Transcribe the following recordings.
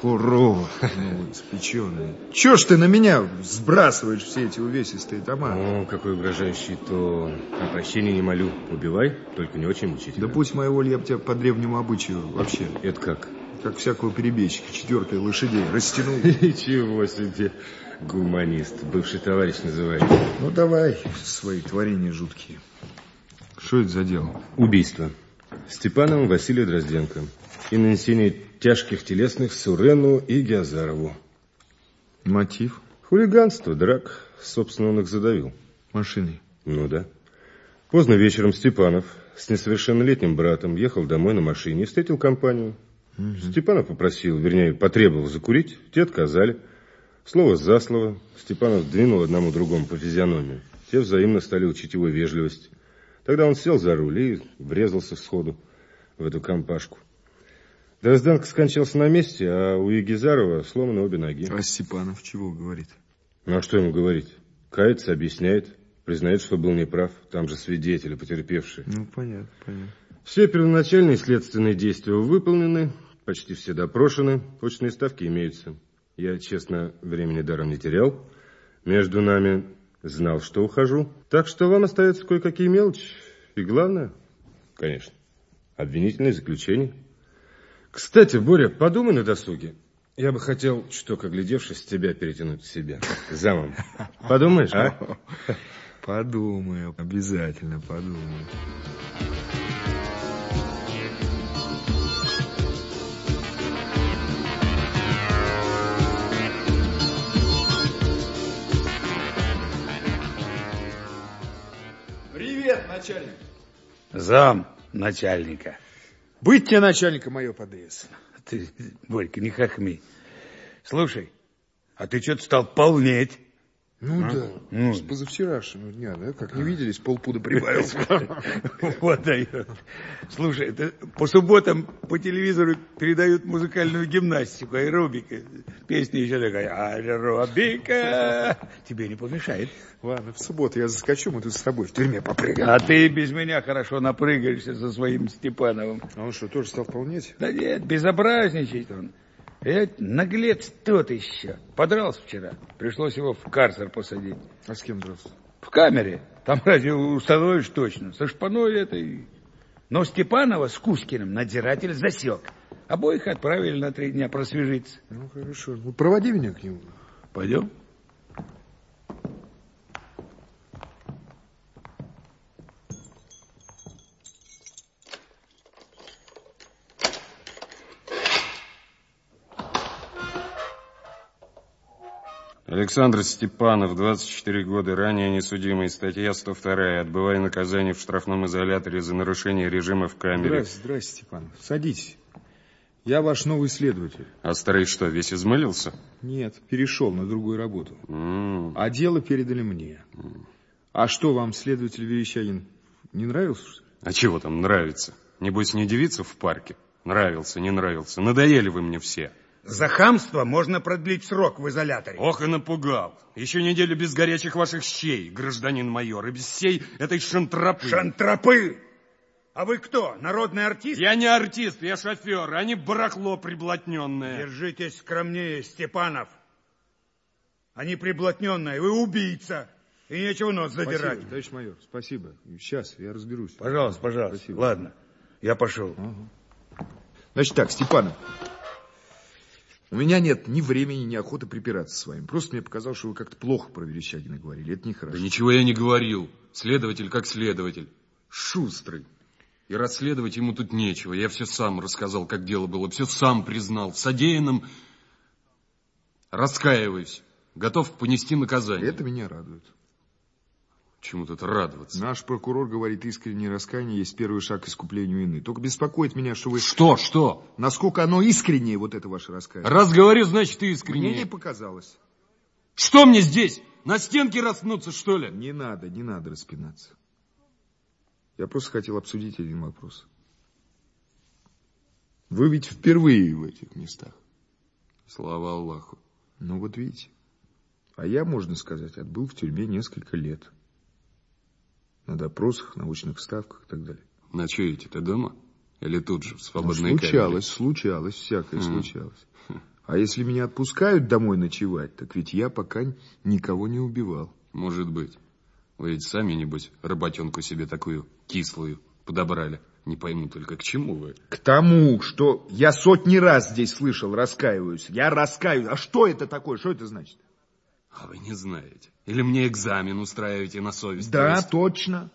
прокурор новоиспеченный. Чего ж ты на меня сбрасываешь все эти увесистые тома? О, какой угрожающий тон. О прощении не молю. Убивай, только не очень мучительно. Да пусть моя воля, я бы тебя по древнему обычаю вообще, Это как? как всякого перебежчика, четвертой лошадей, растянул. Ничего себе. Гуманист. Бывший товарищ называет. Ну, давай свои творения жуткие. Что это за дело? Убийство. Степановым Василию Дрозденко. И нанесение тяжких телесных Сурену и Геозарову. Мотив? Хулиганство, драк. Собственно, он их задавил. Машиной. Ну да. Поздно вечером Степанов с несовершеннолетним братом ехал домой на машине и встретил компанию. Степанов попросил, вернее, потребовал закурить, те отказали. Слово за слово Степанов двинул одному другому по физиономии. Те взаимно стали учить его вежливость. Тогда он сел за руль и врезался сходу в эту компашку. Дрозденко скончался на месте, а у Егизарова сломаны обе ноги. А Степанов чего говорит? Ну а что ему говорить? Кается, объясняет, признает, что был неправ. Там же свидетели, потерпевшие. Ну, понятно, понятно. Все первоначальные следственные действия выполнены, почти все допрошены, точные ставки имеются. Я, честно, времени даром не терял. Между нами знал, что ухожу. Так что вам остаются кое-какие мелочи. И главное, конечно, обвинительное заключение. Кстати, Боря, подумай на досуге. Я бы хотел, чуток оглядевшись, тебя перетянуть к себе. Замом. Подумаешь, а? Подумаю, обязательно подумаю. Привет, начальник. Зам начальника. Быть тебе начальника мое ПДС. Ты, Борька, не хохми. Слушай, а ты что-то стал полнеть. Ну да, Ну. с позавчерашнего дня, да, как не виделись, полпуда прибавился. Вот дает. Слушай, это по субботам по телевизору передают музыкальную гимнастику, аэробика. Песня еще такая, аэробика. Тебе не помешает. Ладно, в субботу я заскочу, мы тут с тобой в тюрьме попрыгаем. А ты без меня хорошо напрыгаешься со своим Степановым. А он что, тоже стал полнеть? Да нет, безобразничает он. Ведь наглец тот еще. Подрался вчера. Пришлось его в карцер посадить. А с кем дрался? В камере. Там разве установишь точно. Со шпаной этой. Но Степанова с Кузькиным надзиратель засек. Обоих отправили на три дня просвежиться. Ну, хорошо. Ну, проводи меня к нему. Пойдем? Александр Степанов, 24 года, ранее несудимый, статья 102, отбывая наказание в штрафном изоляторе за нарушение режима в камере. Здрасте, здрасте, Степанов. Садитесь. Я ваш новый следователь. А старый что, весь измылился? Нет, перешел на другую работу. М, А дело передали мне. А что, вам следователь Верещагин не нравился? что ли? А чего там нравится? Небось, не девица в парке? Нравился, не нравился. Надоели вы мне все. За хамство можно продлить срок в изоляторе. Ох и напугал. Еще неделю без горячих ваших щей, гражданин майор, и без всей этой шантропы. Шантропы! А вы кто, народный артист? Я не артист, я шофер, а не барахло приблотненное. Держитесь скромнее, Степанов. Они приблотненные, вы убийца. И нечего нос задирать. Спасибо, товарищ майор, спасибо. Сейчас я разберусь. Пожалуйста, пожалуйста. Спасибо. Ладно, я пошел. Значит так, Степанов. У меня нет ни времени, ни охоты припираться с вами. Просто мне показалось, что вы как-то плохо про Верещагина говорили. Это нехорошо. Да ничего я не говорил. Следователь как следователь. Шустрый. И расследовать ему тут нечего. Я все сам рассказал, как дело было. Все сам признал. Содеянным раскаиваюсь. Готов понести наказание. Это меня радует. Чему тут радоваться? Наш прокурор говорит, искреннее раскаяние есть первый шаг к искуплению вины. Только беспокоит меня, что вы... Что, что? Насколько оно искреннее, вот это ваше раскаяние. Раз говорю, значит Мне искренне. не показалось. Что мне здесь? На стенке распнуться, что ли? Не надо, не надо распинаться. Я просто хотел обсудить один вопрос. Вы ведь впервые в этих местах. Слава Аллаху. Ну вот видите. А я, можно сказать, отбыл в тюрьме несколько лет. На допросах, научных ставках и так далее. Ночуете-то дома? Или тут же, в Ну, свободной случалось, случалось, всякое случалось. А если меня отпускают домой ночевать, так ведь я пока никого не убивал. камере? Может быть. Вы ведь сами, небось, работенку себе такую кислую подобрали. Не пойму только, к чему вы? К тому, что я сотни раз здесь слышал, раскаиваюсь. Я раскаиваюсь. А что это такое? Что это значит? А вы не знаете. Или мне экзамен устраиваете на совесть? Да, есть- точно.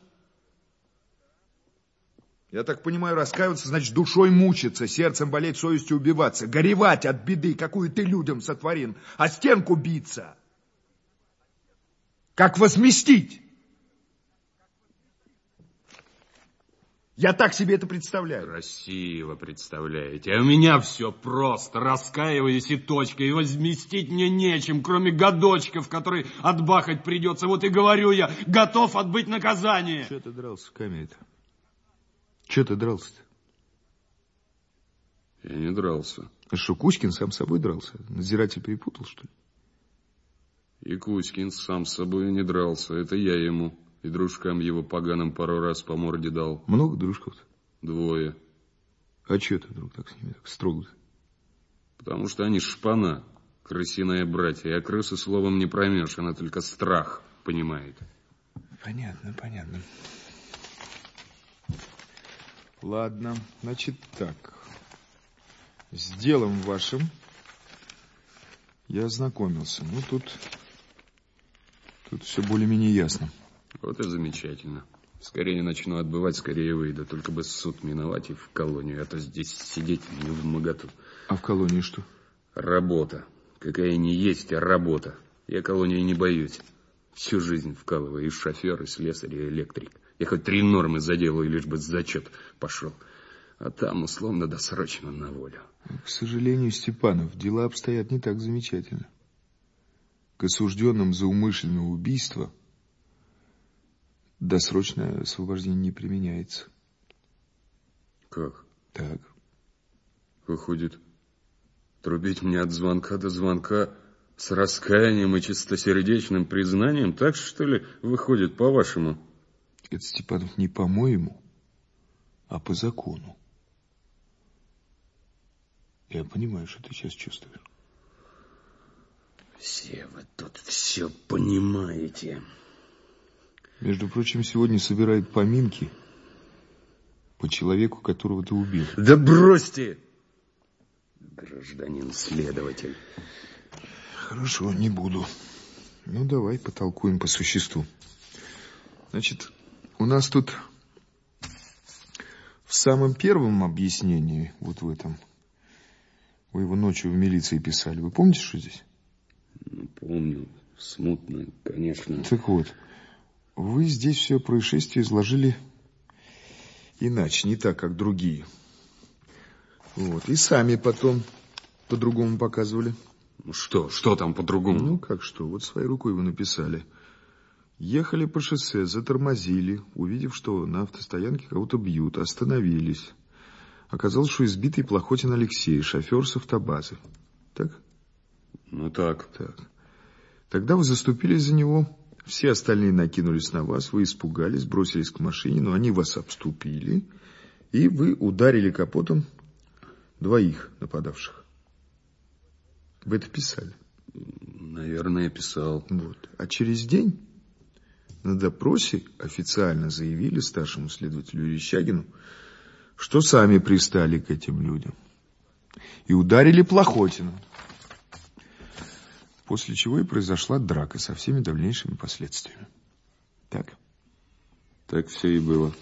Я так понимаю, раскаиваться, значит, душой мучиться, сердцем болеть, совестью убиваться, горевать от беды, какую ты людям сотворил, а стенку биться. Как возместить? Я так себе это представляю. Красиво представляете. А у меня все просто. Раскаиваюсь и точка. И возместить мне нечем, кроме годочков, которые отбахать придется. Вот и говорю я, готов отбыть наказание. Че ты дрался в камере-то? Че ты дрался-то? Я не дрался. А что, Кузькин сам с собой дрался? Надзиратель перепутал, что ли? И Кузькин сам с собой не дрался. Это я ему и дружкам его поганым пару раз по морде дал. Много дружков-то? Двое. А че ты вдруг так с ними так строго -то? Потому что они шпана, крысиные братья. А крысы словом не проймешь, она только страх понимает. Понятно, понятно. Ладно, значит так. С делом вашим я ознакомился. Ну, тут, тут все более-менее ясно. Вот и замечательно. Скорее начну отбывать, скорее выйду. Только бы суд миновать и в колонию, а то здесь сидеть не в моготу. А в колонии что? Работа. Какая не есть, а работа. Я колонии не боюсь. Всю жизнь вкалываю и шофер, и слесарь, и электрик. Я хоть три нормы заделаю, лишь бы зачет пошел. А там, условно, досрочно на волю. К сожалению, Степанов, дела обстоят не так замечательно. К осужденным за умышленное убийство досрочное освобождение не применяется. Как? Так. Выходит, трубить мне от звонка до звонка с раскаянием и чистосердечным признанием, так что ли выходит, по-вашему? Это, Степанов, не по-моему, а по закону. Я понимаю, что ты сейчас чувствуешь. Все вы тут все понимаете. Между прочим, сегодня собирают поминки по человеку, которого ты убил. Да бросьте! Гражданин следователь. Хорошо, не буду. Ну, давай потолкуем по существу. Значит, у нас тут в самом первом объяснении, вот в этом, вы его ночью в милиции писали. Вы помните, что здесь? Ну, помню, смутно, конечно. Так вот, вы здесь все происшествие изложили иначе, не так, как другие. Вот, и сами потом по-другому показывали. Ну что, что там по-другому? Ну, как что, вот своей рукой вы написали. Ехали по шоссе, затормозили, увидев, что на автостоянке кого-то бьют, остановились. Оказалось, что избитый Плохотин Алексей, шофер с автобазы. Так? Ну так. Так. Тогда вы заступились за него, все остальные накинулись на вас, вы испугались, бросились к машине, но они вас обступили, и вы ударили капотом двоих нападавших. Вы это писали. Наверное, писал. Вот. А через день на допросе официально заявили старшему следователю Верещагину, что сами пристали к этим людям. И ударили Плохотина. После чего и произошла драка со всеми дальнейшими последствиями. Так? Так все и было.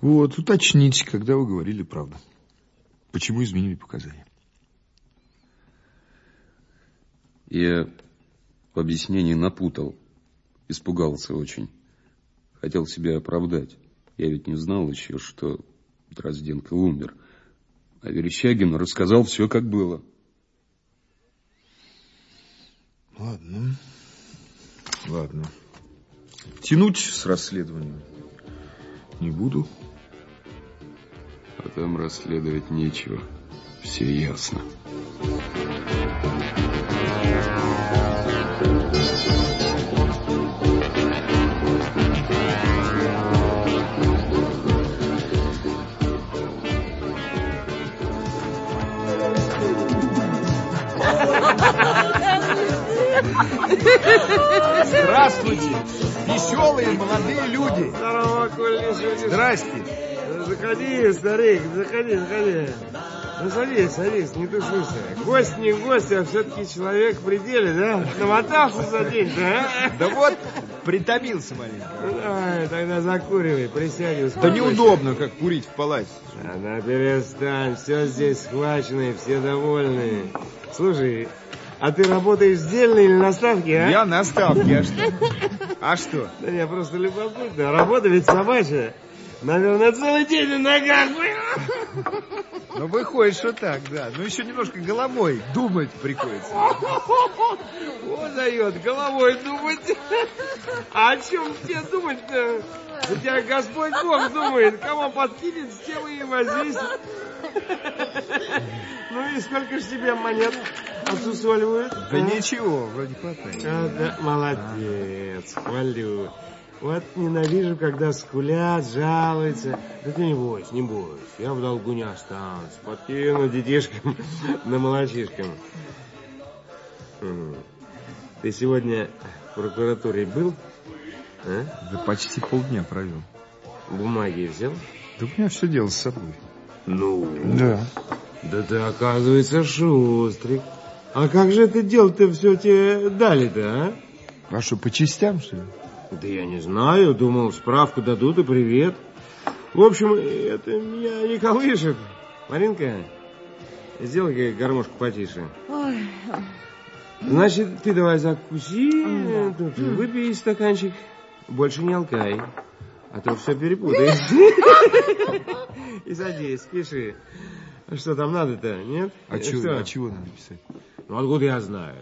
Вот, уточните, когда вы говорили правду. Почему изменили показания? Я в объяснении напутал. Испугался очень. Хотел себя оправдать. Я ведь не знал еще, что Дрозденко умер. А Верещагин рассказал все, как было. Ладно. Ладно. Тянуть с расследованием не буду. А там расследовать нечего. Все ясно. Здравствуйте. Веселые молодые люди. Здорово, Коль, Здрасте. Заходи, старик, заходи, заходи. Ну, садись, садись, не тушуйся. Гость не гость, а все-таки человек в пределе, да? Намотался за день, да? Да вот, притомился маленько. Ну, давай, тогда закуривай, присядь Да неудобно, как курить в палате. А, да перестань, все здесь схвачено, и все довольны. Слушай, а ты работаешь сдельно или на ставке, а? Я на ставке, а что? А что? Да не, просто любопытно. Работа ведь собачья. Наверное, целый день на ногах был. Ну, выходит, что так, да. Ну, еще немножко головой думать приходится. Вот дает, головой думать. А о чем тебе думать-то? За тебя Господь Бог думает. Кого подкинет, с тем и возись. Ну и сколько ж тебе монет отсусоливают? Да ничего, вроде хватает. А, да, молодец, хвалю. Вот ненавижу, когда скулят, жалуются. Да ты не бойся, не бойся. Я в долгу не останусь. Подкину детишкам на молочишкам. Ты сегодня в прокуратуре был? А? Да почти полдня провел. Бумаги взял? Да у меня все дело с собой. Ну? Да. Да ты, оказывается, шустрик. А как же это дело-то все тебе дали-то, а? А что, по частям, что ли? Да я не знаю, думал, справку дадут и привет. В общем, это меня не колышет. Маринка, сделай гармошку потише. Ой, Значит, ты давай закуси, тут выпей стаканчик. Больше не алкай, а то все перепутаешь. И садись, пиши. А Что там надо-то, нет? А, что? а чего надо писать? Ну, откуда я знаю?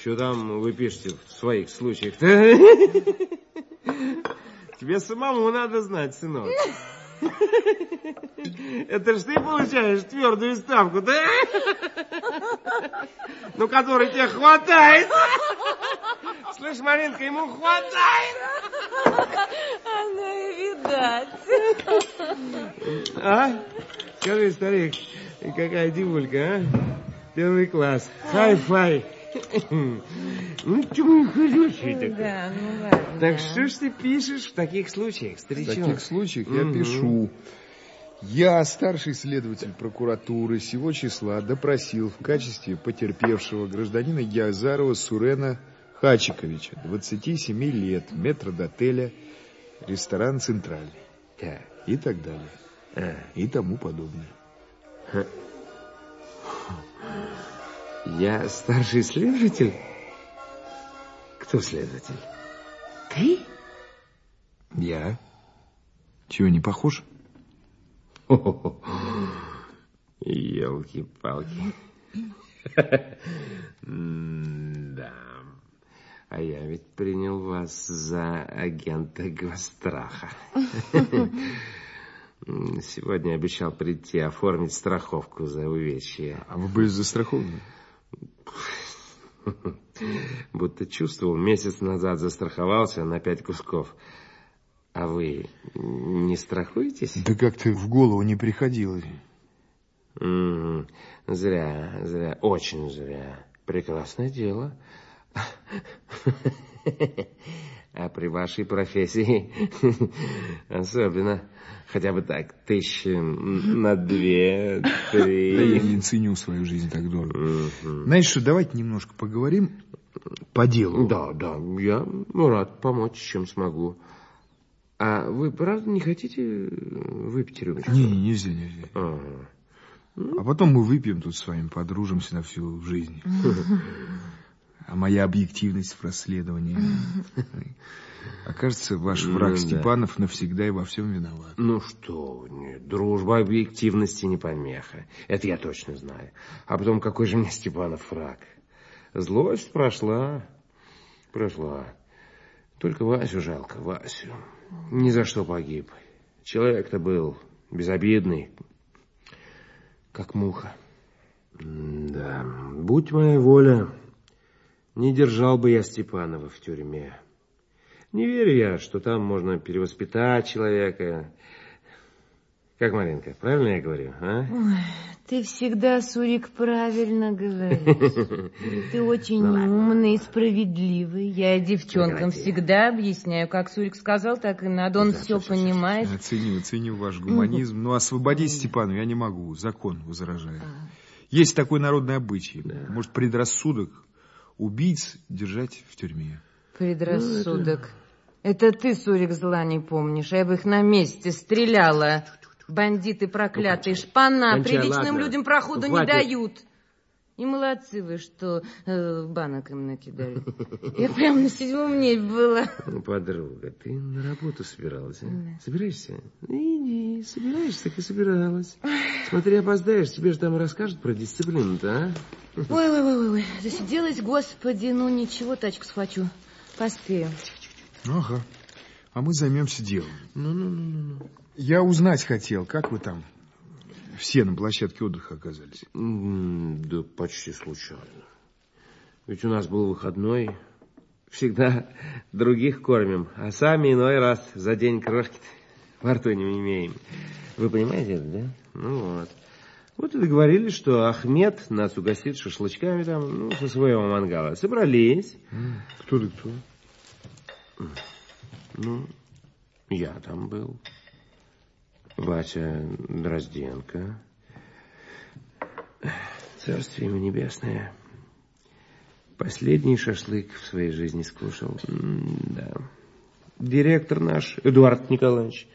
Что там вы пишете в своих случаях-то? Тебе самому надо знать, сынок. Это ж ты получаешь твердую ставку, да? Ну, которой тебе хватает. Слышь, Маринка, ему хватает. оно и видать. А? Скажи, старик, какая девулька, а? Первый класс. Хай-фай. Ну, что мы хороший-то? Да, ну ладно. Так что ж ты пишешь в таких случаях, В старичок? таких случаях я пишу. Я, старший следователь прокуратуры, сего числа допросил в качестве потерпевшего гражданина Геозарова Сурена Хачиковича, 27 лет, метрдотеля, ресторан «Централь» Так, и так далее, а, и тому подобное. Я старший следователь? Кто следователь? Ты? Я? Чего, не похож? Елки-палки. Да. А я ведь принял вас за агента Гостраха. Сегодня обещал прийти оформить страховку за увечье. А вы были застрахованы? Будто чувствовал, месяц назад застраховался на пять кусков. А вы не страхуетесь? Да как-то в голову не приходило. М, Зря, зря, очень зря. Прекрасное дело. А при вашей профессии особенно. Хотя бы так, тысячи на две, Да я три. не ценю свою жизнь так дорого. Знаете что, давайте немножко поговорим по делу. Да, да, я рад помочь, чем смогу. А вы правда не хотите выпить рюмочку? Не, не, нельзя, нельзя. Ага. А потом мы выпьем тут с вами, подружимся на всю жизнь. Моя объективность в расследовании. Окажется, ваш враг Ну да. Степанов навсегда и во всем виноват. Ну что, нет, дружба объективности не помеха. Это я точно знаю. А потом, какой же мне Степанов враг? Злость прошла, прошла. Только Васю жалко, Васю. Ни за что погиб. Человек-то был безобидный, как муха. Да, будь моя воля, не держал бы я Степанова в тюрьме. Не верю я, что там можно перевоспитать человека. Как, Маринка, правильно я говорю, а? Ой, ты всегда, Сурик, правильно говоришь. Ты очень умный и справедливый. Я девчонкам Прекрати. всегда объясняю, как Сурик сказал, так и надо. Он все понимает. Я ценю, ценю ваш гуманизм, но освободить Степану я не могу, закон возражает. Есть такой народный обычай, может, предрассудок убийц держать в тюрьме. Предрассудок. Это ты, Сурик, зла не помнишь. Я бы их на месте стреляла. Бандиты проклятые, шпана, кончай, приличным ладно. людям проходу не Хватит. дают. И молодцы вы, что э, банок им накидали. Я прям на седьмом небе была. Ну, подруга, ты на работу собиралась, а? Собираешься? Иди, собираешься, так и собиралась. Смотри, опоздаешь, тебе же там расскажут про дисциплину-то, а? Ой-ой-ой, засиделась, господи, ну ничего, тачку схвачу. Поспею. Ага. А мы займемся делом. Ну-ну-ну-ну. Я узнать хотел, как вы там все на площадке отдыха оказались. Да почти случайно. Ведь у нас был выходной. Всегда других кормим, а сами иной раз за день крошки во рту не имеем. Вы понимаете это, да? Ну вот. Вот и договорились, что Ахмед нас угостит шашлычками там, ну, со своего мангала. Собрались. Кто ты кто? Ну, я там был. Вася Дрозденко. Царствие ему небесное. Последний шашлык в своей жизни скушал. Да. Директор наш, Эдуард Николаевич.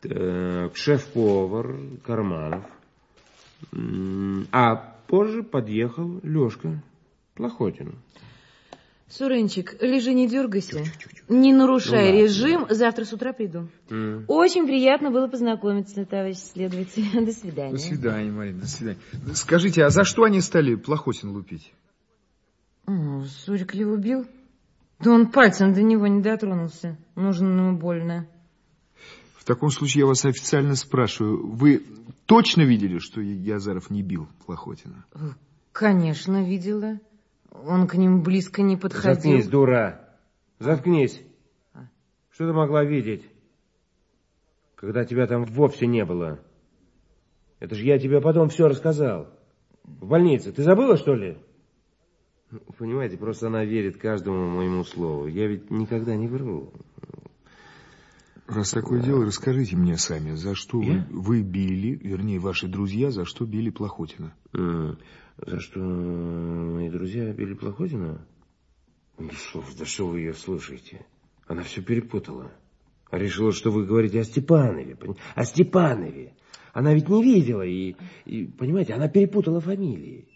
Так, шеф-повар Карманов. А позже подъехал Лешка Плохотин. Сурынчик, лежи, не дергайся. Не нарушай Ну режим, завтра с утра приду. М. Очень приятно было познакомиться, товарищ следователь. До свидания. До свидания, Марина, до свидания. Скажите, а за что они стали Плохотин лупить? О, Сурик ли убил? Да он пальцем до него не дотронулся. Нужно ему больно. В таком случае я вас официально спрашиваю, вы точно видели, что Язаров не бил Плохотина? Конечно, видела. Он к ним близко не подходил. Заткнись, дура. Заткнись. Что ты могла видеть, когда тебя там вовсе не было? Это же я тебе потом все рассказал. В больнице. Ты забыла, что ли? Ну, Понимаете, просто она верит каждому моему слову. Я ведь никогда не вру. Раз такое дело, расскажите мне сами, за что вы, Я? вы били, вернее, ваши друзья, за что били Плохотина? М, За что мои друзья били Плохотина? Ну что, вы, да что вы ее слушаете? Она все перепутала. Решила, что вы говорите о Степанове. О Степанове. Она ведь не видела и, и, понимаете, она перепутала фамилии.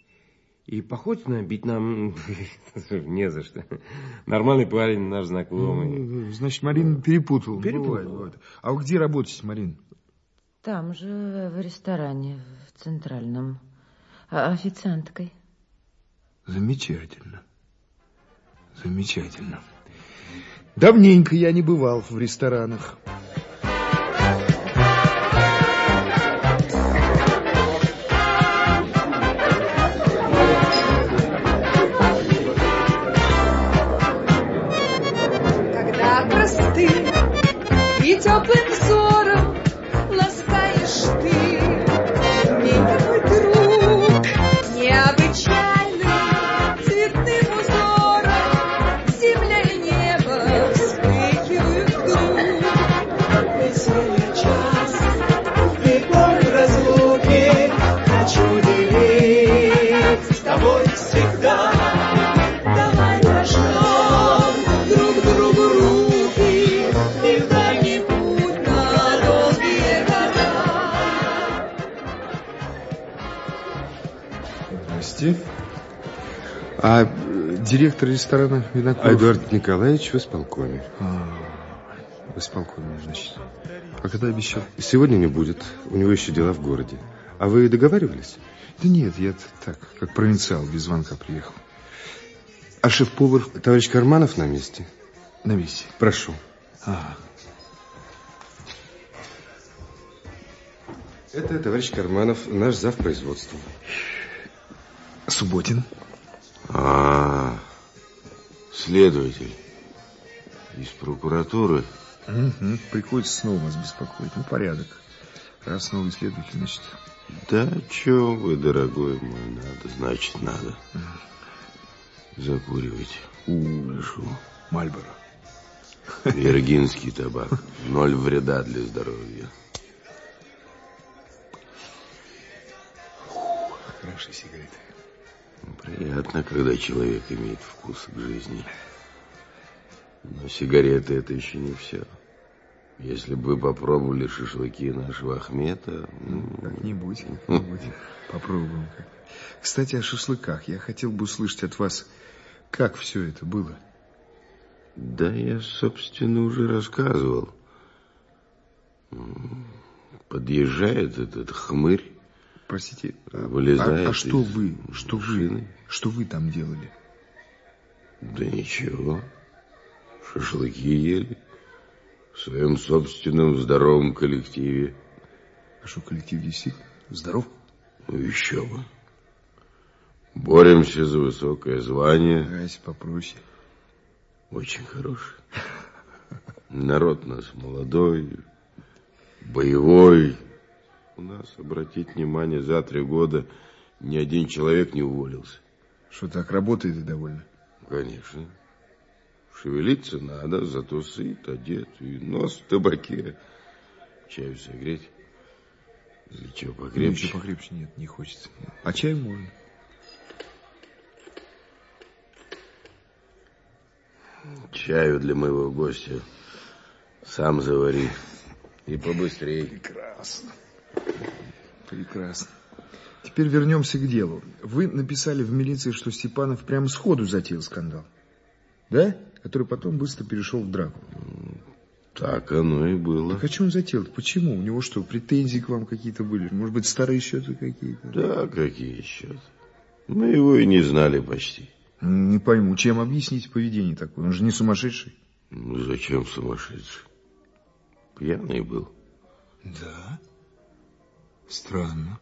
И Похотина бить нам не за что. Нормальный парень, наш знакомый. Значит, Марина перепутала. Перепутала. Бывает, бывает. А вы где работаете, Марин? Там же, в ресторане, в Центральном. А, Официанткой. Замечательно. Замечательно. Давненько я не бывал в ресторанах. Директор ресторана Винокуров? Эдуард Николаевич в исполкоме. А, в исполкоме, значит. А когда обещал? Сегодня не будет. У него еще дела в городе. А вы договаривались? Да нет, я так, как провинциал, без звонка приехал. А шеф-повар Товарищ Карманов на месте. на месте. Прошу. Ага. Это товарищ Карманов, наш зав производства. Субботин. А, следователь из прокуратуры. Угу. Приходится снова вас беспокоить. Ну, порядок. Раз новый следователь, значит... Да, чё вы, дорогой мой, надо, значит, надо. Закуривайте. Прошу. Мальборо. Виргинский табак. Ноль вреда для здоровья. Хорошая сигарета. Приятно, когда человек имеет вкус к жизни. Но сигареты это еще не все. Если бы вы попробовали шашлыки нашего Ахмета... м, Как-нибудь, как-нибудь. Попробуем. как. Кстати, о шашлыках. Я хотел бы услышать от вас, как все это было. Да я, собственно, уже рассказывал. Подъезжает этот хмырь, Простите, а- Вылезает а, а что вы, что вы, машины. что вы там делали? Да ничего. Шашлыки ели. В своем собственном здоровом коллективе. А что, коллектив действительно здоров? Ну еще бы. Боремся за высокое звание. А если попроще? Очень хороший. Народ нас молодой, боевой. У нас, обратить внимание, за три года ни один человек не уволился. Что так работает и довольно? Конечно. Шевелиться надо, зато сыт, одет, и нос в табаке. Чаю согреть? Или чего Ну, покрепче? ничего покрепче нет, не хочется. А чай можно. Чаю для моего гостя сам завари. И побыстрее. Прекрасно. Прекрасно. Теперь вернемся к делу. Вы написали в милиции, что Степанов прямо сходу затеял скандал. Да? Который потом быстро перешел в драку. Так оно и было. Так а что он затеял? Почему? У него что, претензии к вам какие-то были? Может быть, старые счеты какие-то? Да, какие счеты. Мы его и не знали почти. Не пойму, чем объяснить поведение такое? Он же не сумасшедший. Ну, зачем сумасшедший? Пьяный был. Да? Странно.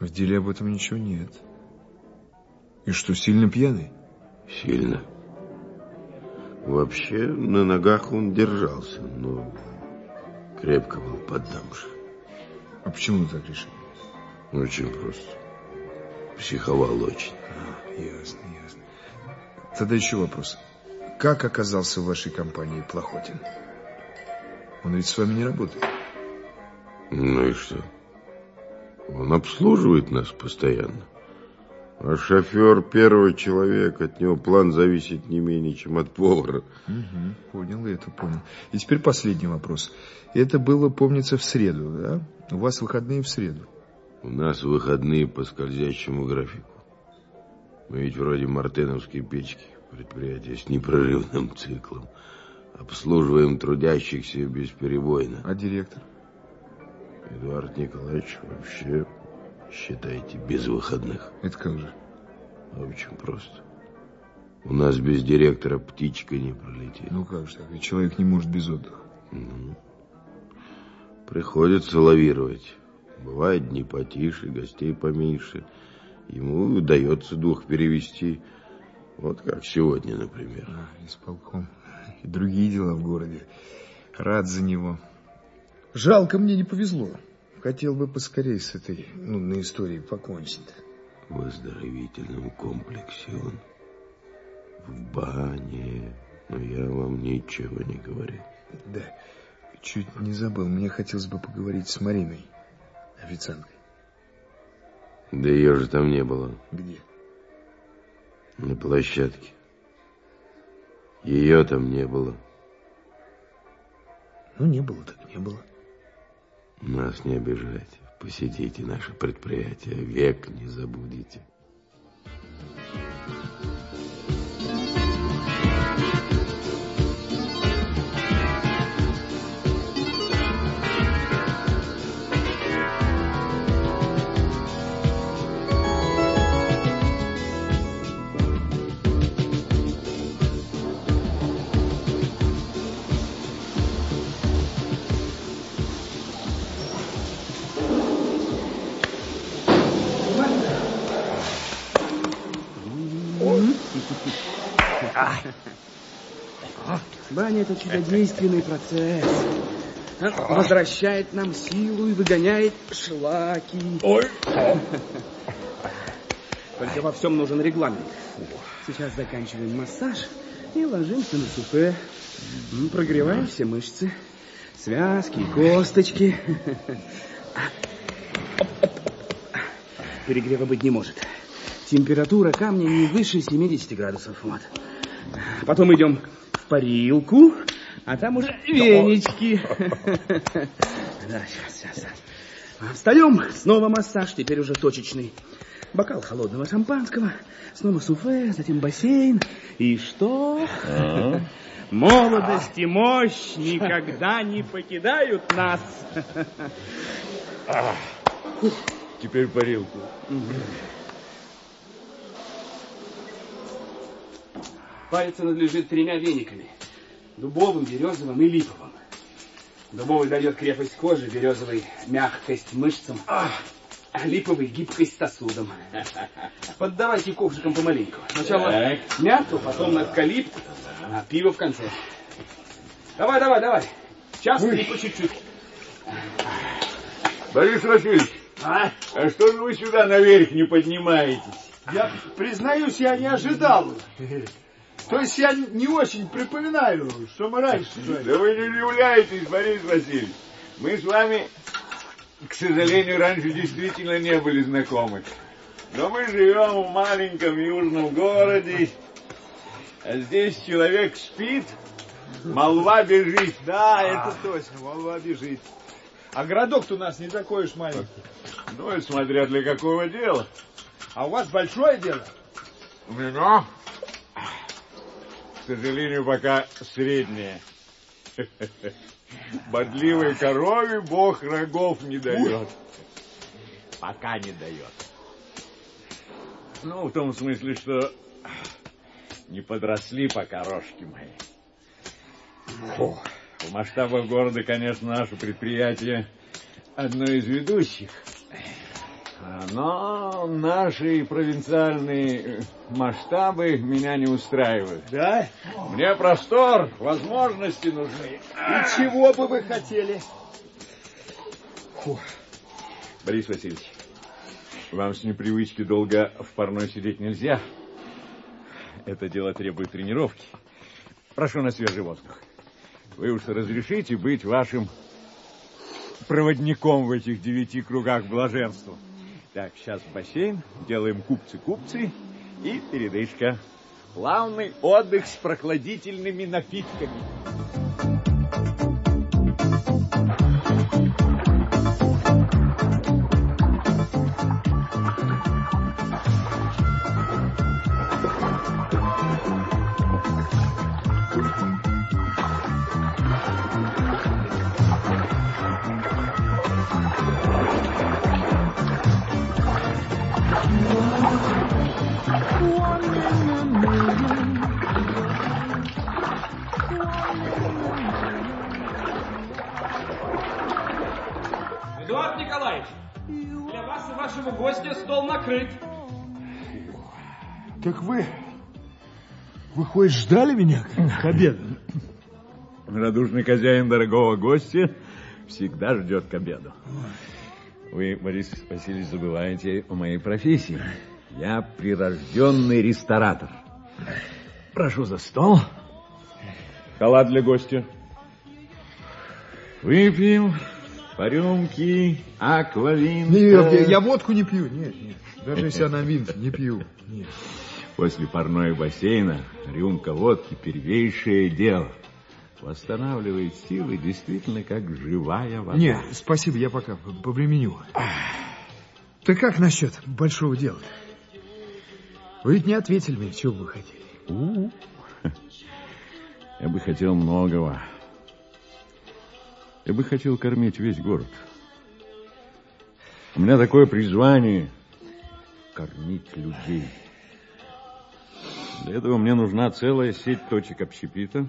В деле об этом ничего нет. И что, сильно пьяный? Сильно. Вообще, на ногах он держался, но крепко был поддамший. А почему так решили? Очень просто. Психовал очень. А, ясно, ясно. Тогда еще вопрос. Как оказался в вашей компании Плохотин? Он ведь с вами не работает. Ну и что? Он обслуживает нас постоянно. А шофер первый человек, от него план зависит не менее, чем от повара. Угу, понял, я это понял. И теперь последний вопрос. Это было, помнится, в среду, да? У вас выходные в среду. У нас выходные по скользящему графику. Мы ведь вроде мартеновской печки, предприятие с непрерывным циклом. Обслуживаем трудящихся бесперебойно. А директор? Эдуард Николаевич вообще, считайте, без выходных. Это как же? Очень просто. У нас без директора птичка не пролетит. Ну как же так? Ведь человек не может без отдыха. Ну, приходится лавировать. Бывают дни потише, гостей поменьше. Ему удается дух перевести. Вот как сегодня, например. А, исполком. И другие дела в городе. Рад за него. Жалко, мне не повезло. Хотел бы поскорее с этой нудной историей покончить. В оздоровительном комплексе он. В бане. Но я вам ничего не говорю. Да, чуть не забыл. Мне хотелось бы поговорить с Мариной, официанткой. Да ее же там не было. Где? На площадке. Ее там не было. Ну, не было так не было. Нас не обижайте. Посетите наше предприятие. Век не забудете. Баня – это чудодейственный процесс. возвращает нам силу и выгоняет шлаки. Ой! Только во всем нужен регламент. Сейчас заканчиваем массаж и ложимся на суфе. М, Прогреваем все мышцы, связки, косточки. Перегрева быть не может. Температура камня не выше 70 градусов. Вот. Потом идем парилку, а там уже венички. Да, сейчас, сейчас, сейчас. А, Встаем, снова массаж, теперь уже точечный. Бокал холодного шампанского, снова суфе, затем бассейн. И что? Молодость и мощь никогда не покидают нас. Теперь парилку. Париться надлежит тремя вениками. Дубовым, березовым и липовым. Дубовый дает крепость кожи, березовый мягкость мышцам, а липовый гибкость сосудам. Поддавайте ковшиком помаленьку. Сначала Так. мяту, потом эвкалипт, а пиво в конце. Давай, давай, давай. Часто и по чуть-чуть. Борис Васильевич, А? а что же вы сюда наверх не поднимаетесь? Я признаюсь, я не ожидал. То есть я не очень припоминаю, что мы раньше жили. Да вы не удивляйтесь, Борис Васильевич. Мы с вами, к сожалению, раньше действительно не были знакомы. Но мы живем в маленьком южном городе. А здесь человек спит, молва бежит. Да, это точно, молва бежит. А городок-то у нас не такой уж маленький. Ну, это смотря для какого дела. А у вас большое дело? У меня, к сожалению, пока среднее. Бодливой корове бог рогов не дает. Пока не дает. Ну, в том смысле, что не подросли пока рожки мои. Фу. В масштабах города, конечно, наше предприятие одно из ведущих. Но наши провинциальные масштабы меня не устраивают. Да? Мне простор, возможности нужны. И чего бы вы хотели? Борис Васильевич, вам с непривычки долго в парной сидеть нельзя. Это дело требует тренировки. Прошу на свежий воздух. Вы уж разрешите быть вашим проводником в этих девяти кругах блаженства. Так, сейчас бассейн, делаем купцы-купцы и передышка. Плавный отдых с прохладительными напитками. Эдуард Николаевич, для вас и вашего гостя стол накрыт. Так вы, вы хоть ждали меня к обеду? Радушный хозяин дорогого гостя всегда ждет к обеду. Вы, Борис Васильевич, забываете о моей профессии. Я прирожденный ресторатор. Прошу за стол. Халат для гостя. Выпьем по рюмке аквавинта. Нет, я, я водку не пью, нет, нет. Даже если она винт, не пью. Нет. После парной бассейна рюмка водки – первейшее дело. Восстанавливает силы действительно как живая вода. Нет, спасибо, я пока повременю. Так как насчет большого дела? Вы ведь не ответили мне, чего бы вы хотели. У, Я бы хотел многого. Я бы хотел кормить весь город. У меня такое призвание — кормить людей. Для этого мне нужна целая сеть точек общепита,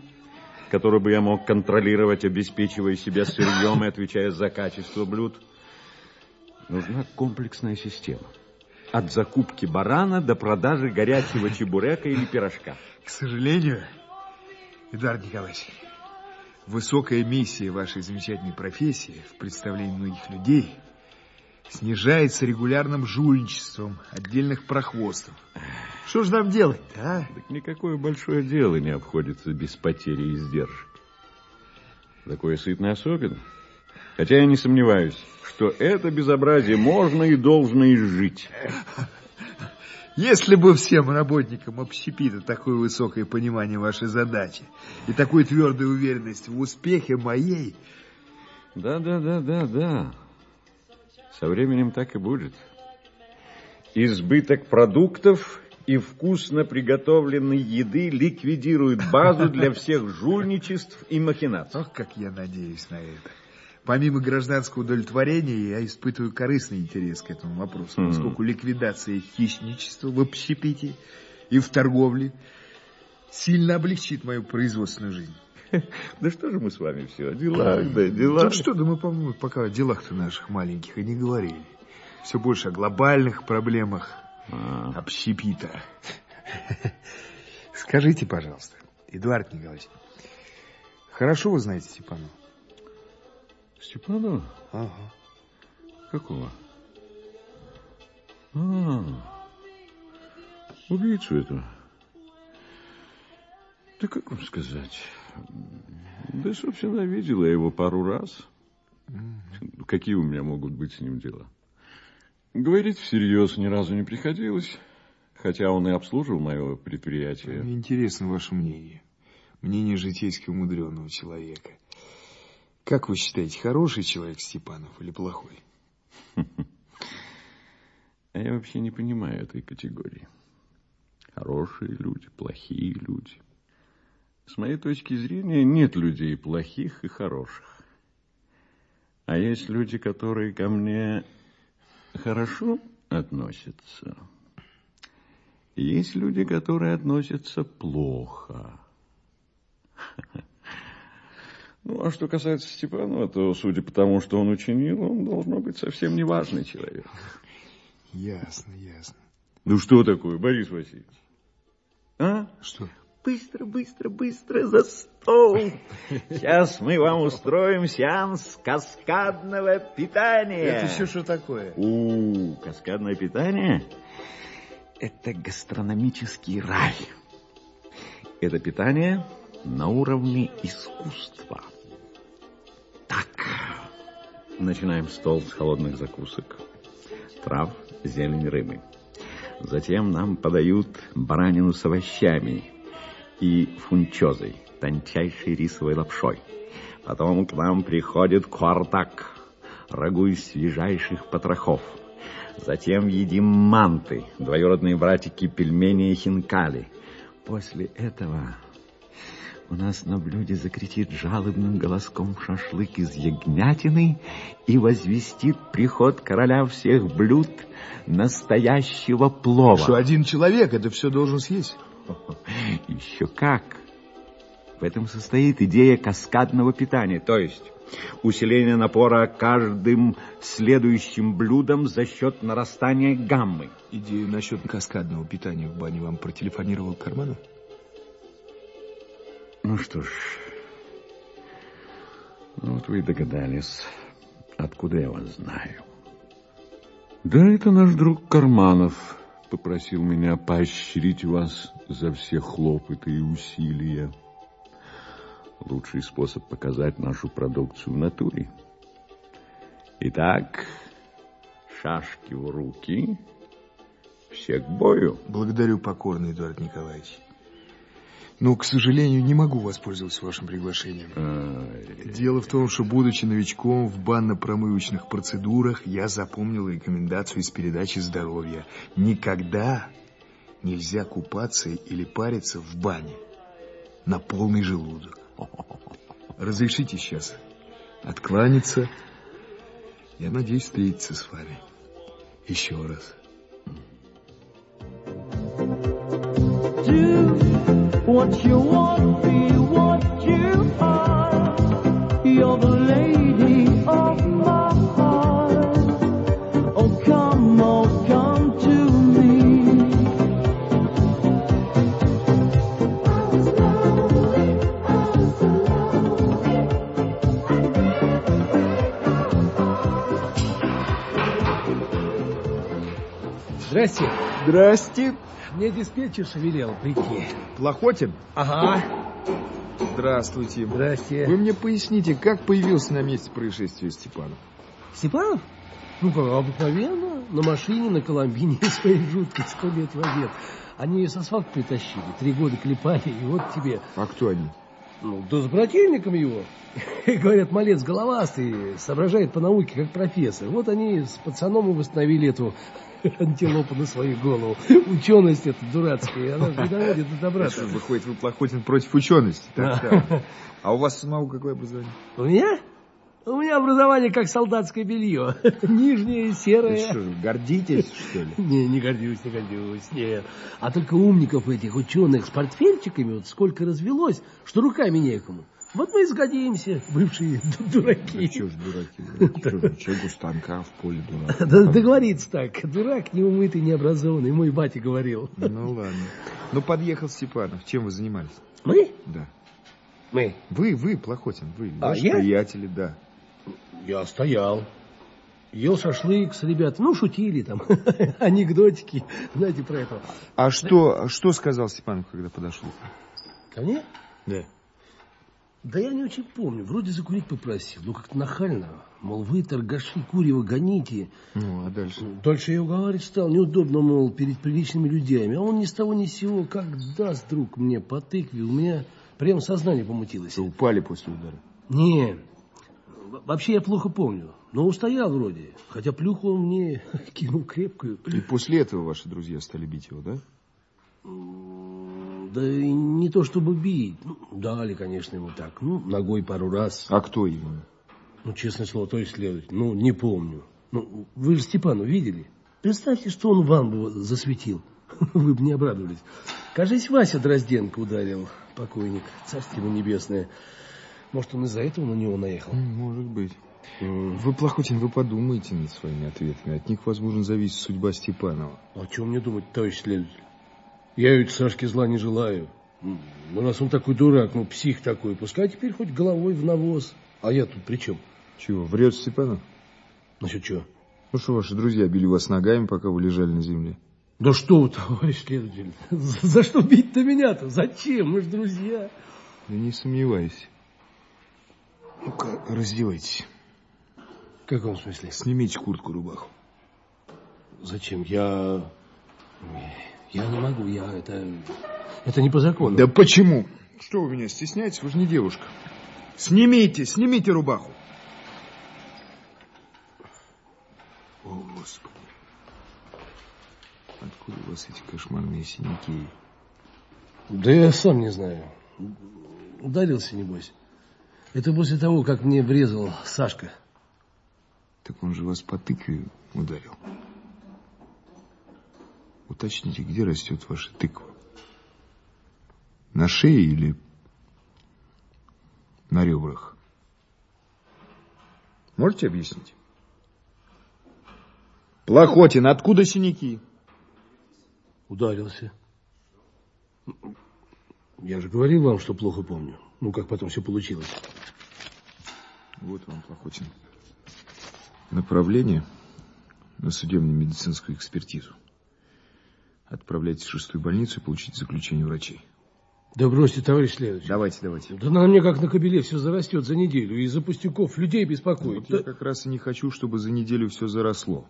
которую бы я мог контролировать, обеспечивая себя сырьем и отвечая за качество блюд. Нужна комплексная система. От закупки барана до продажи горячего чебурека или пирожка. К сожалению, Эдуард Николаевич, Высокая миссия вашей замечательной профессии в представлении многих людей снижается регулярным жульничеством отдельных прохвостов. Что же нам делать-то, а? Так никакое большое дело не обходится без потери издержек. Такое сытное особенно. Хотя я не сомневаюсь, что это безобразие можно и должно изжить. Если бы всем работникам общепита такое высокое понимание вашей задачи и такую твердую уверенность в успехе моей... Да, да, да, да, да. Со временем так и будет. Избыток продуктов и вкусно приготовленной еды ликвидирует базу для всех жульничеств и махинаций. Ох, как я надеюсь на это. Помимо гражданского удовлетворения, я испытываю корыстный интерес к этому вопросу, Мгм. поскольку ликвидация хищничества в общепите и в торговле сильно облегчит мою производственную жизнь. Да что же мы с вами все о делах, да, делах. Ну что, да мы, по-моему, пока о делах-то наших маленьких и не говорили. Все больше о глобальных проблемах А, общепита. Скажите, пожалуйста, Эдуард Николаевич, хорошо вы знаете Степанова? Степанова? Ага. Какого? А, убийцу этого. Да как вам сказать? Да, собственно, видела я его пару раз. Какие у меня могут быть с ним дела? Говорить всерьез ни разу не приходилось, хотя он и обслуживал мое предприятие. Мне интересно ваше мнение. Мнение житейски умудренного человека. Как вы считаете, хороший человек Степанов или плохой? А я вообще не понимаю этой категории. Хорошие люди, плохие люди. С моей точки зрения, нет людей плохих и хороших. А есть люди, которые ко мне хорошо относятся. Есть люди, которые относятся плохо. Ну, а что касается Степанова, то, судя по тому, что он учинил, он должно быть совсем неважный человек. Ясно, ясно. Ну что такое, Борис Васильевич? А? Что? Быстро, быстро, быстро за стол. Сейчас мы вам устроим сеанс каскадного питания. Это еще что такое? У, каскадное питание – это гастрономический рай. Это питание на уровне искусства. Так, начинаем стол с холодных закусок, трав, зелень, рыбы. Затем нам подают баранину с овощами и фунчозой, тончайшей рисовой лапшой. Потом к нам приходит квартак, рагу из свежайших потрохов. Затем едим манты, двоюродные братики пельмени и хинкали. После этого у нас на блюде закричит жалобным голоском шашлык из ягнятины и возвестит приход короля всех блюд настоящего плова. Что один человек это все должен съесть? Еще как. В этом состоит идея каскадного питания, то есть усиление напора каждым следующим блюдом за счет нарастания гаммы. Идею насчет каскадного питания в бане вам протелефонировал Карманов? Ну что ж, ну вот вы и догадались, откуда я вас знаю. Да, это наш друг Карманов попросил меня поощрить вас за все хлопоты и усилия. Лучший способ показать нашу продукцию в натуре. Итак, шашки в руки, все к бою. Благодарю покорно, Эдуард Николаевич. Но, к сожалению, не могу воспользоваться вашим приглашением. Дело в том, что, будучи новичком в банно-промывочных процедурах, я запомнил рекомендацию из передачи здоровья. Никогда нельзя купаться или париться в бане на полный желудок. Разрешите сейчас откланяться. Я надеюсь встретиться с вами еще раз. What you want, be what you are. You're the lady of my heart. Oh, come, oh, come to me. I was lonely, I was lonely. I never break you. Здрасте. Мне диспетчерша велела прийти. Плохотин? Ага. Здравствуйте. Здрасте. Вы мне поясните, как появился на месте происшествия Степанов? Степанов? Ну, как обыкновенно, на машине, на Коломбине своей жуткой сто лет в обед. Они ее со свалки притащили, три года клепали, и вот тебе... А кто они? Ну, да с брательником его. Говорят, малец головастый, соображает по науке, как профессор. Вот они с пацаном и восстановили эту антилопу на свою голову. Ученость эта дурацкая, она же не доводит до добра. Что, выходит, вы Плохотин против учености? А у вас самого какое образование? У меня? У меня образование как солдатское белье. Нижнее, серое. Что, гордитесь, что ли? Не, не гордюсь, не гордюсь, нет. А только умников этих, ученых с портфельчиками, вот сколько развелось, что руками некому. Вот мы и сгодимся, бывшие ду- дураки. Да что ж дураки? Что ж, Человек у станка в поле дурак. Да, да говорится так, дурак неумытый, необразованный, мой батя говорил. Ну ладно. Ну подъехал Степанов. Чем вы занимались? Мы? Да. Мы? Вы, вы, Плохотин, вы. А, Ваши я? приятели, да. Я стоял. Ел шашлык с ребятами, ну, шутили там, анекдотики, знаете про это. А что, что сказал Степанов, когда подошел? Ко мне? Да. Да я не очень помню. Вроде закурить попросил. Ну, как-то нахально. Мол, вы, торгаши, курево гоните. Ну, а дальше? Дальше я уговаривать стал. Неудобно, мол, перед приличными людьми. А он ни с того ни с сего, как даст друг мне по тыкве. У меня прям сознание помутилось. Что, упали после удара? Не, вообще я плохо помню. Но устоял вроде. Хотя плюху он мне кинул крепкую. И после этого ваши друзья стали бить его, да? Да не то чтобы бить. Ну, дали, конечно, ему так. Ну, ногой пару раз. А кто именно? Ну, честное слово, то исследователь. Ну, не помню. Ну, вы же Степану видели? Представьте, что он вам бы засветил. Вы бы не обрадовались. Кажись, Вася Дрозденко ударил покойник. Царство ему небесное. Может, он из-за этого на него наехал? Может быть. Вы, Плохотин, вы подумайте над своими ответами. От них, возможно, зависит судьба Степанова. О чем мне думать, товарищ следователь? Я ведь Сашке зла не желаю. Ну, раз он такой дурак, ну, псих такой, пускай теперь хоть головой в навоз. А я тут при чем? Чего, врет Степанов? Насчет чего? Ну что, ваши друзья били вас ногами, пока вы лежали на земле? Да что вы, товарищ следователь, за, за что бить-то меня-то? Зачем? Мы же друзья. Да не сомневаюсь. Ну-ка, раздевайтесь. В каком смысле? Снимите куртку, рубаху. Зачем? Я... Я не могу, я это... Это не по закону. Да почему? Что вы меня стесняетесь? Вы же не девушка. Снимите, снимите рубаху. О, Господи. Откуда у вас эти кошмарные синяки? Да я сам не знаю. Ударился, небось. Это после того, как мне врезал Сашка. Так он же вас по тыкве ударил. Уточните, где растет ваша тыква? На шее или на ребрах? Можете объяснить? Плохотин, откуда синяки? Ударился. Я же говорил вам, что плохо помню. Ну, как потом все получилось. Вот вам, Плохотин. Направление на судебно-медицинскую экспертизу. Отправляйтесь в шестую больницу и получите заключение врачей. Да бросьте, товарищ следователь. Давайте, давайте. Да на мне как на кобеле все зарастет за неделю. И из-за пустяков людей беспокоит. Вот я как раз и не хочу, чтобы за неделю все заросло.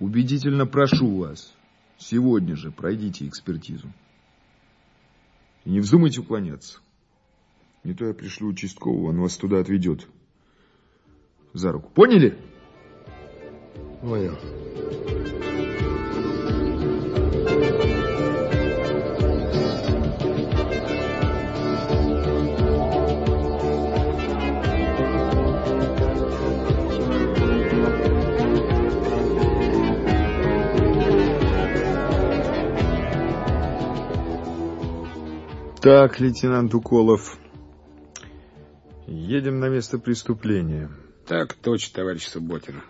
Убедительно прошу вас, сегодня же пройдите экспертизу. И не вздумайте уклоняться. Не то я пришлю участкового, он вас туда отведет. За руку. Поняли? Понял. Так, лейтенант Уколов. Едем на место преступления. Так точно, товарищ Субботин.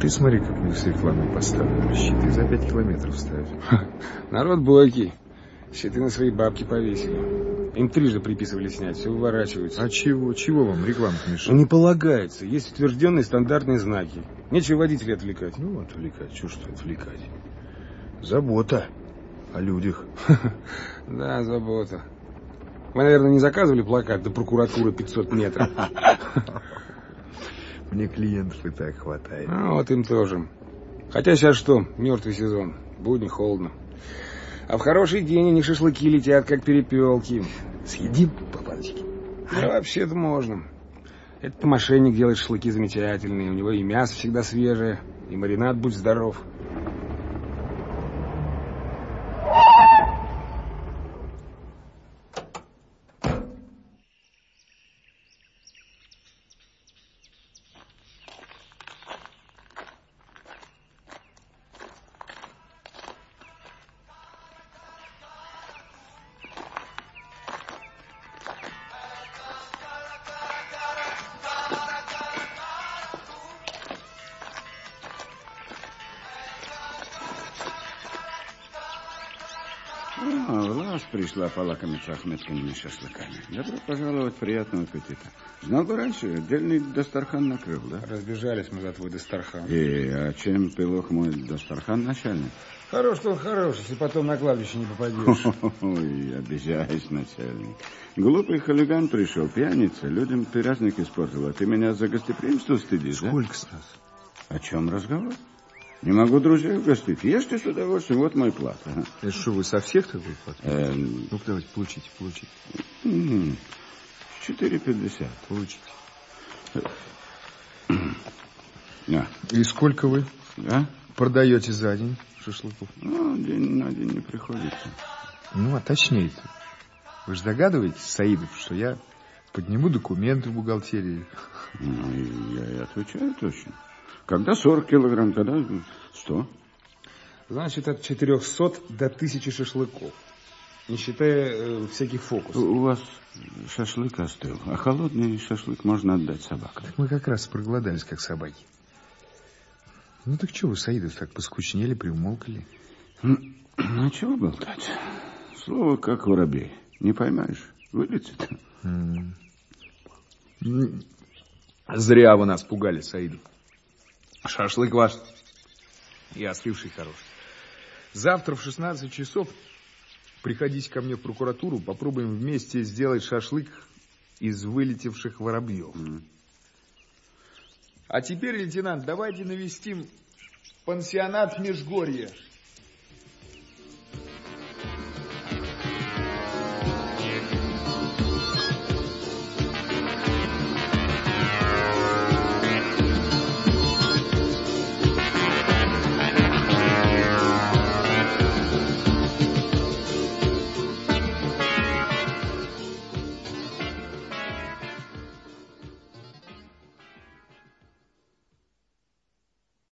Ты смотри, как них с рекламой поставлены щиты. За пять километров ставят. Народ бойкий. Счеты на свои бабки повесили. Им трижды приписывали снять, все выворачиваются. А чего? Чего вам реклама мешает? Не полагается. Есть утвержденные стандартные знаки. Нечего водителей отвлекать. Ну, отвлекать. Чего что отвлекать? Забота о людях. Да, забота. Вы, наверное, не заказывали плакат до прокуратуры 500 метров? Мне клиентов и так хватает. А вот им тоже. Хотя сейчас что, мертвый сезон. Будни холодно. А в хороший день они шашлыки летят, как перепелки. Съедим по баночке? Да, вообще-то можно. Этот мошенник делает шашлыки замечательные. У него и мясо всегда свежее, и маринад будь здоров. Пришла полакомиться ахметкиными шашлыками. Добро пожаловать, приятного аппетита. Знал бы раньше, отдельный Дастархан накрыл, да? Разбежались мы за твой Дастархан. И а чем плох мой Дастархан начальник? Хорош, что хорош, если потом на кладбище не попадешь. Ой, обижаюсь, начальник. Глупый хулиган пришел, пьяница, людям праздник испортил, а ты меня за гостеприимство стыдишь, да? Сколько, Стас? О чем разговор? Не могу друзей угостить. Ешьте с удовольствием, вот мой плат. Ага. Это что, вы со всех такой плат? Эм, Ну-ка, давайте, получите, получите. м, 4,50. Получите. На. И сколько вы Да? продаете за день шашлыков? Ну, день на день не приходится. Ну, а точнее Вы же догадываетесь, Саидов, что я подниму документы в бухгалтерии. Ну, я и отвечаю точно. Когда 40 килограмм, когда 100. Значит, от 400 до 1000 шашлыков. Не считая э, всяких фокусов. У вас шашлык остыл, а холодный шашлык можно отдать собакам. Так мы как раз проголодались, как собаки. Ну так что вы, Саидов, так поскучнели, приумолкали? Ну, а чего болтать? Слово как воробей. Не поймаешь, вылетит. М. Зря вы нас пугали, Саидов. Шашлык ваш и остывший хорош. Завтра в 16 часов приходите ко мне в прокуратуру, попробуем вместе сделать шашлык из вылетевших воробьев. А теперь, лейтенант, давайте навестим пансионат Межгорье.